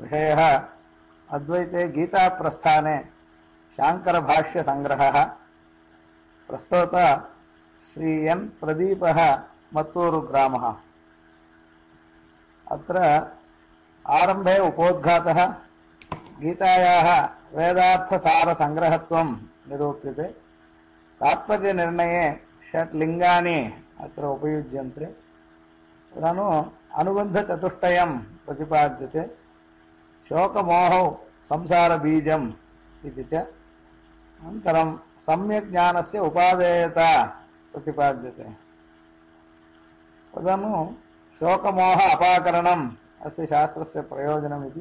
विषयः अद्वैते गीताप्रस्थाने शाङ्करभाष्यसङ्ग्रहः। प्रस्तोत श्री एन् प्रदीपः मत्तूरुग्रामः अत्र आरम्भे उपोद्घातः गीतायाः वेदार्थसारसङ्ग्रहत्वं निरूप्यते। तात्पर्यनिर्णये षट् लिङ्गानि अत्र उपयुज्यन्ते। तदनु अनुबन्धचतुष्टयं प्रतिपाद्यते। शोकमोहौ संसारबीजम् इति च अनन्तरं सम्यक् उपादेयता प्रतिपाद्यते। तदनु शोकमोह अपाकरणम् अस्य शास्त्रस्य प्रयोजनमिति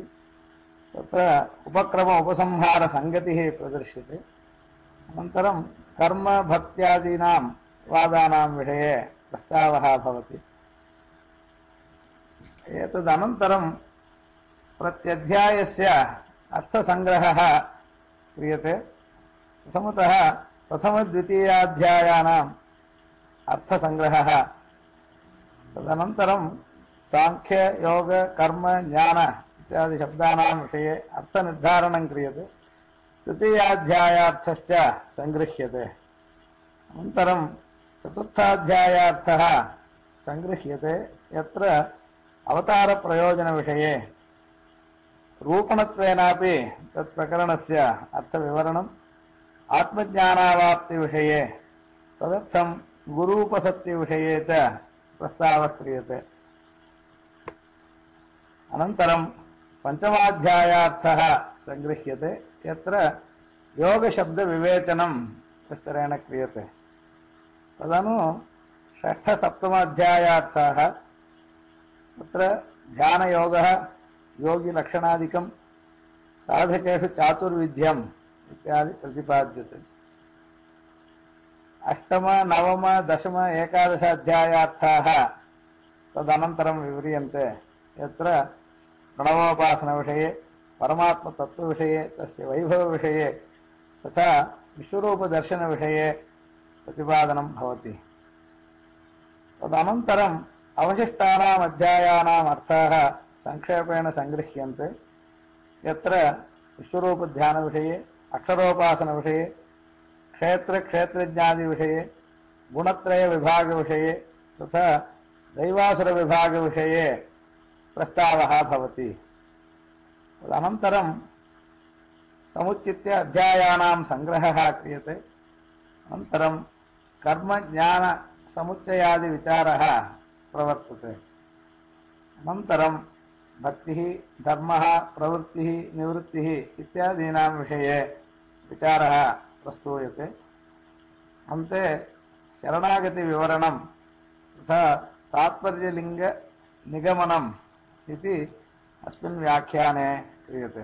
तत्र उपक्रम उपसंहारसङ्गतिः प्रदर्श्यते। अनन्तरं कर्मभक्त्यादीनां वादानां विषये प्रस्तावः भवति। एतदनन्तरं प्रत्यध्यायस्य अर्थसङ्ग्रहः क्रियते। प्रथमतः, प्रथमद्वितीयाध्यायानाम् अर्थसङ्ग्रहः तदनन्तरं साङ्ख्य, योग, कर्म, ज्ञान इत्यादि शब्दानां विषये अर्थनिर्धारणं क्रियते। तृतीयाध्यायार्थश्च सङ्गृह्यते। अनन्तरं चतुर्थाध्यायार्थः सङ्गृह्यते। यत्र अवतारप्रयोजनविषये रूपणत्वेनापि तत्प्रकरणस्य अर्थविवरणम् आत्मज्ञानावाप्तिविषये तदर्थं गुरूपसत्तिविषये च प्रस्तावः क्रियते अनन्तरं पञ्चमाध्यायार्थः सङ्गृह्यते, यत्र योगशब्दविवेचनं विस्तरेण क्रियते। तदनु षष्ठसप्तमाध्यायार्थाः, तत्र ध्यानयोगः योगिलक्षणादिकं साधकेषु चातुर्विध्यम् इत्यादि प्रतिपाद्यते। अष्टम, नवम, दशम, एकादश अध्यायार्थाः तदनन्तरं विव्रियन्ते। यत्र प्रणवोपासनविषये, परमात्मतत्त्वविषये, तस्य वैभवविषये, तथा विश्वरूपदर्शनविषये प्रतिपादनं भवति। तदनन्तरम् अवशिष्टानाम् अध्यायानाम् अर्थाः संक्षेपेण सङ्गृह्यन्ते यत्र विश्वरूपध्यानविषये, अक्षरोपासनविषये, क्षेत्रक्षेत्रज्ञादिविषये, गुणत्रयविभागविषये, तथा दैवासुरविभागविषये प्रस्तावः भवति। तदनन्तरं समुचित्य अध्यायानां सङ्ग्रहः क्रियते। अनन्तरं कर्मज्ञानसमुच्चयादिविचारः प्रवर्तते। अनन्तरं भक्तिः, धर्मः, प्रवृत्तिः, निवृत्तिः इत्यादीनां विषये विचारः प्रस्तूयते। अन्ते शरणागतिविवरणं तथा तात्पर्यलिङ्गनिगमनम् इति अस्मिन् व्याख्याने क्रियते।